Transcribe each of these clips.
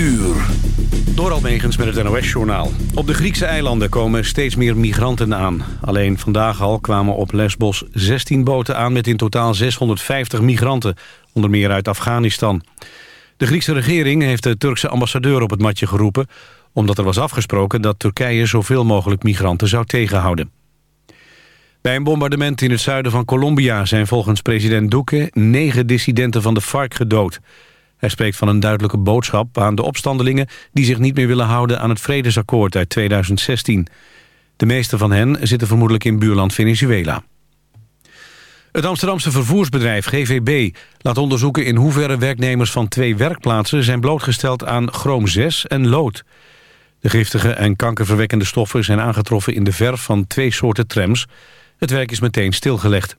uur. Door Almegens met het NOS-journaal. Op de Griekse eilanden komen steeds meer migranten aan. Alleen vandaag al kwamen op Lesbos 16 boten aan... met in totaal 650 migranten, onder meer uit Afghanistan. De Griekse regering heeft de Turkse ambassadeur op het matje geroepen... omdat er was afgesproken dat Turkije zoveel mogelijk migranten zou tegenhouden. Bij een bombardement in het zuiden van Colombia... zijn volgens president Duque negen dissidenten van de FARC gedood... Hij spreekt van een duidelijke boodschap aan de opstandelingen... die zich niet meer willen houden aan het vredesakkoord uit 2016. De meeste van hen zitten vermoedelijk in buurland Venezuela. Het Amsterdamse vervoersbedrijf GVB laat onderzoeken... in hoeverre werknemers van twee werkplaatsen... zijn blootgesteld aan chroom 6 en lood. De giftige en kankerverwekkende stoffen zijn aangetroffen... in de verf van twee soorten trams. Het werk is meteen stilgelegd.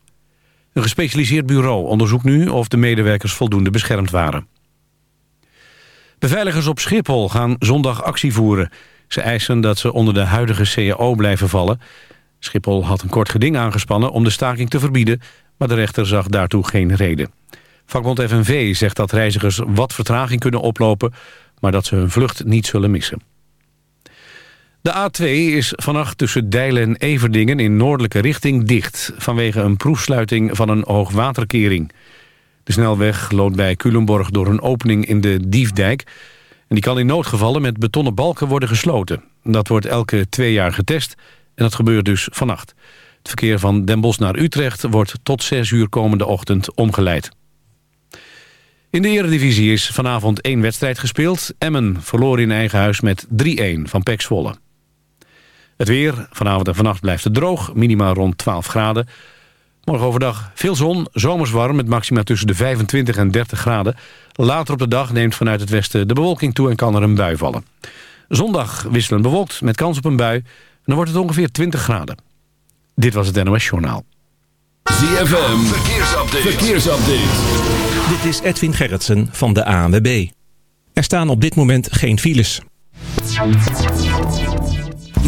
Een gespecialiseerd bureau onderzoekt nu of de medewerkers voldoende beschermd waren. Beveiligers op Schiphol gaan zondag actie voeren. Ze eisen dat ze onder de huidige CAO blijven vallen. Schiphol had een kort geding aangespannen om de staking te verbieden... maar de rechter zag daartoe geen reden. Vakbond FNV zegt dat reizigers wat vertraging kunnen oplopen... maar dat ze hun vlucht niet zullen missen. De A2 is vannacht tussen Dijlen en Everdingen in noordelijke richting dicht... vanwege een proefsluiting van een hoogwaterkering... De snelweg loopt bij Culemborg door een opening in de Diefdijk. En die kan in noodgevallen met betonnen balken worden gesloten. Dat wordt elke twee jaar getest en dat gebeurt dus vannacht. Het verkeer van Den Bosch naar Utrecht wordt tot 6 uur komende ochtend omgeleid. In de Eredivisie is vanavond één wedstrijd gespeeld. Emmen verloor in eigen huis met 3-1 van Pek Zwolle. Het weer, vanavond en vannacht blijft het droog, minimaal rond 12 graden. Morgen overdag veel zon, zomers warm met maxima tussen de 25 en 30 graden. Later op de dag neemt vanuit het westen de bewolking toe en kan er een bui vallen. Zondag wisselend bewolkt met kans op een bui. En dan wordt het ongeveer 20 graden. Dit was het NOS Journaal. ZFM, verkeersupdate. verkeersupdate. Dit is Edwin Gerritsen van de ANWB. Er staan op dit moment geen files.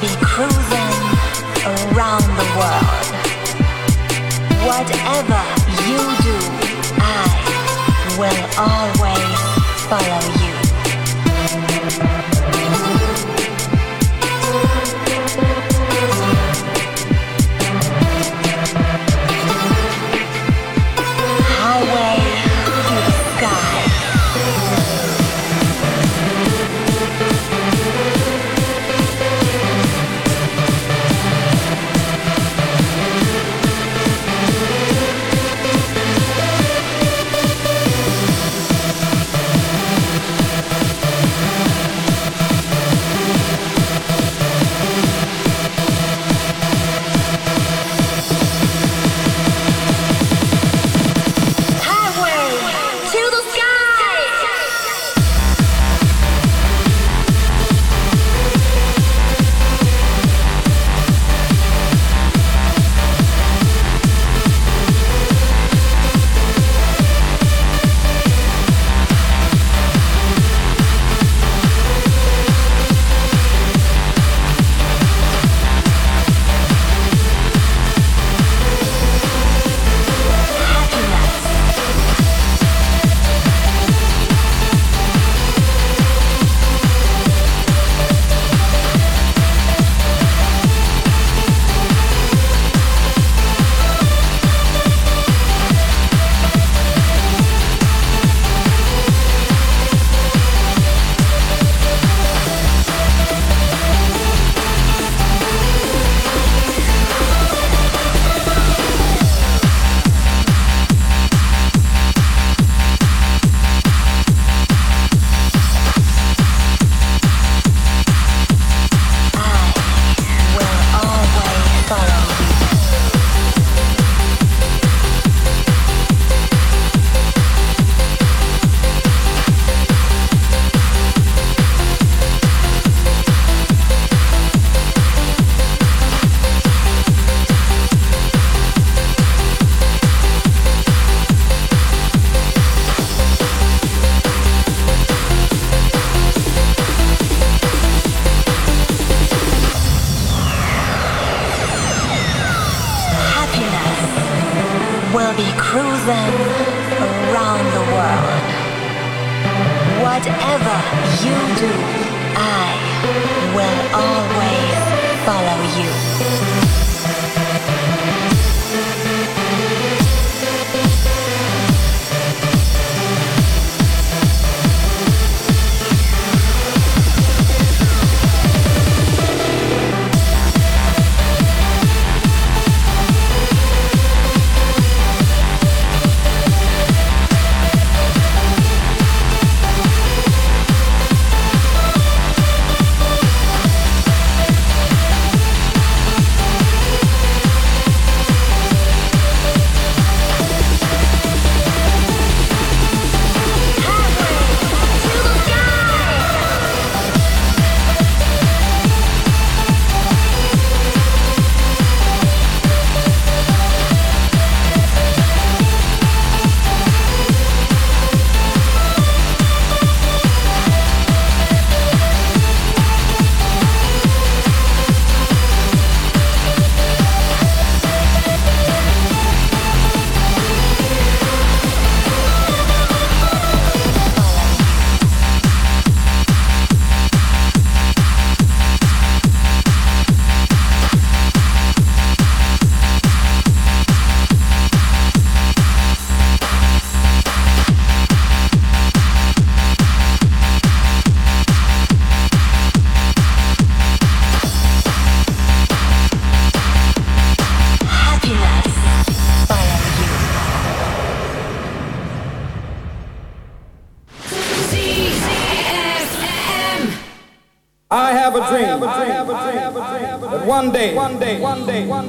be cruising around the world. Whatever you do, I will always follow you.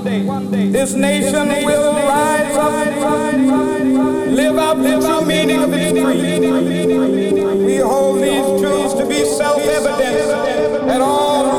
This nation will rise up, live out the true meaning of its creed. We hold these truths to be self-evident that all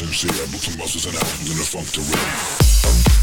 Proof sincere, book some busters and albums in the funk to rhythm.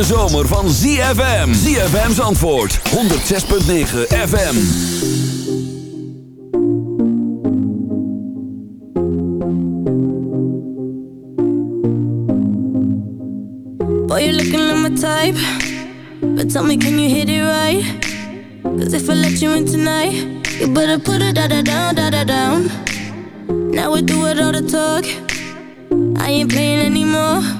Hete zomer van ZFM. ZFM's antwoord 106.9 FM. Boy, you're looking like my type. But tell me, can you hit it right? Cause if I let you in tonight, you better put it da da down, da da down. Now we do it all the talk. I ain't playing anymore.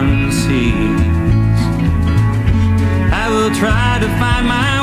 to find my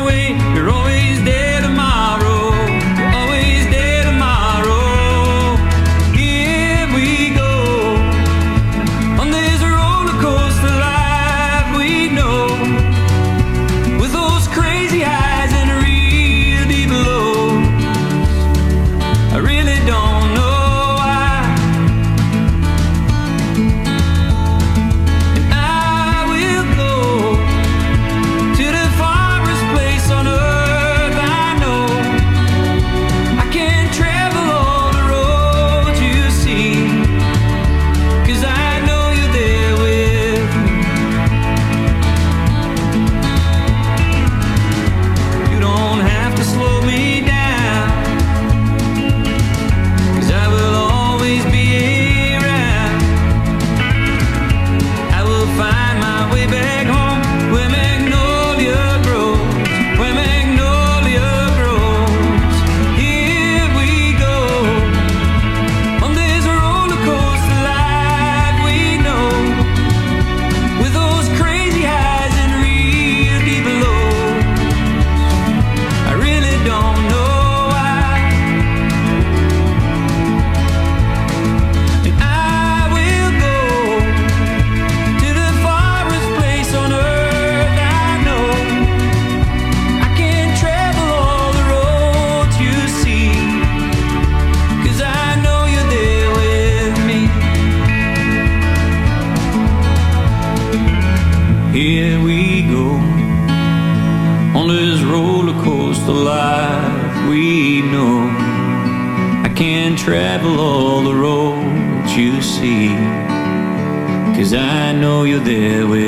there with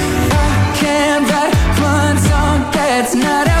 That's not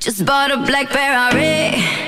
Just bought a black Ferrari,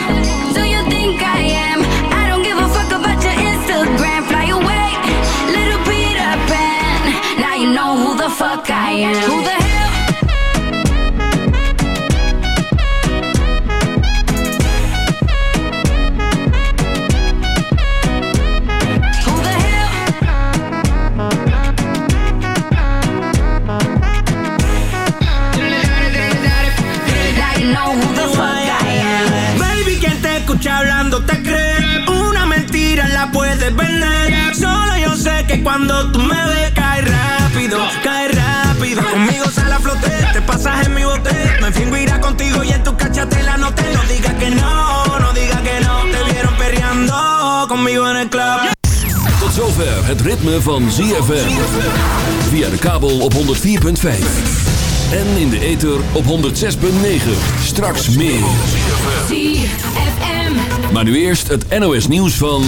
think I am? I don't give a fuck about your Instagram. Fly away, little Peter Pan. Now you know who the fuck I am. Cuando tú me ves, cae rápido, cae rápido. Conmigo sale a flote, te pasas en mi bote. Me fingo irá contigo y en tu cachate la noté. No digas que no, no digas que no. Te vieron perreando conmigo en el club. Tot zover het ritme van ZFM. Via de kabel op 104.5. En in de ether op 106.9. Straks meer. ZFM. Maar nu eerst het NOS nieuws van...